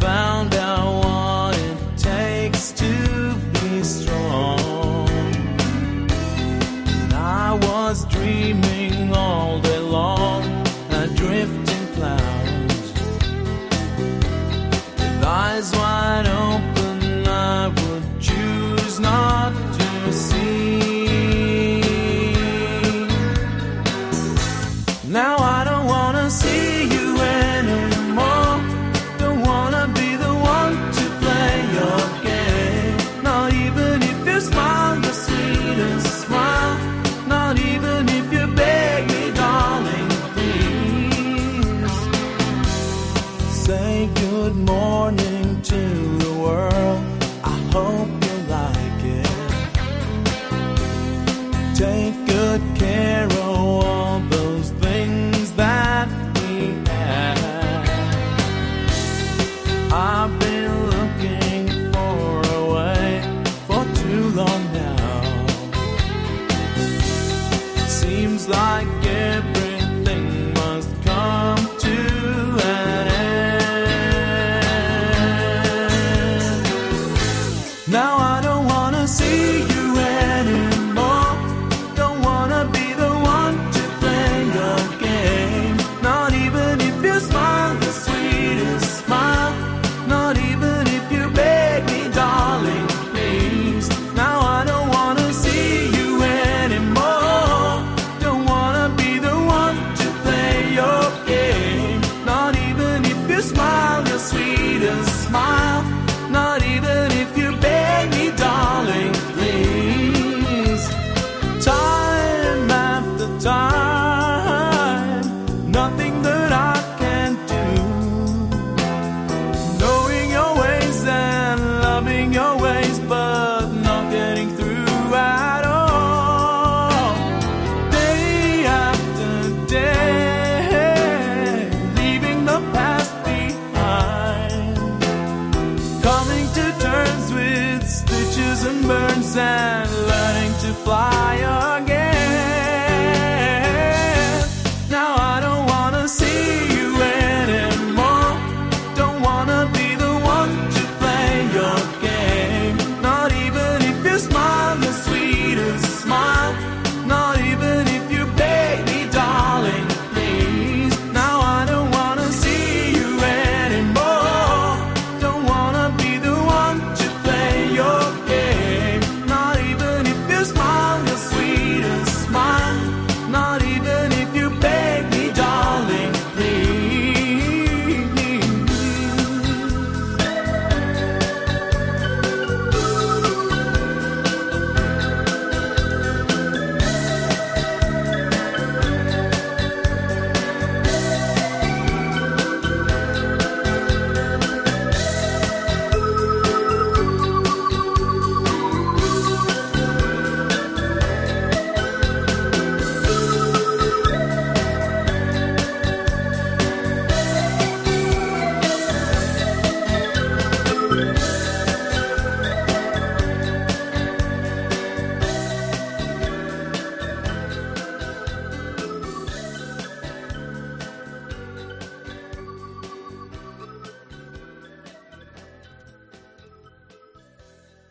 found say good morning to the world. I hope you like it. Take good care of all those things that we have. I've been looking for a way for too long now. Seems like Now fly.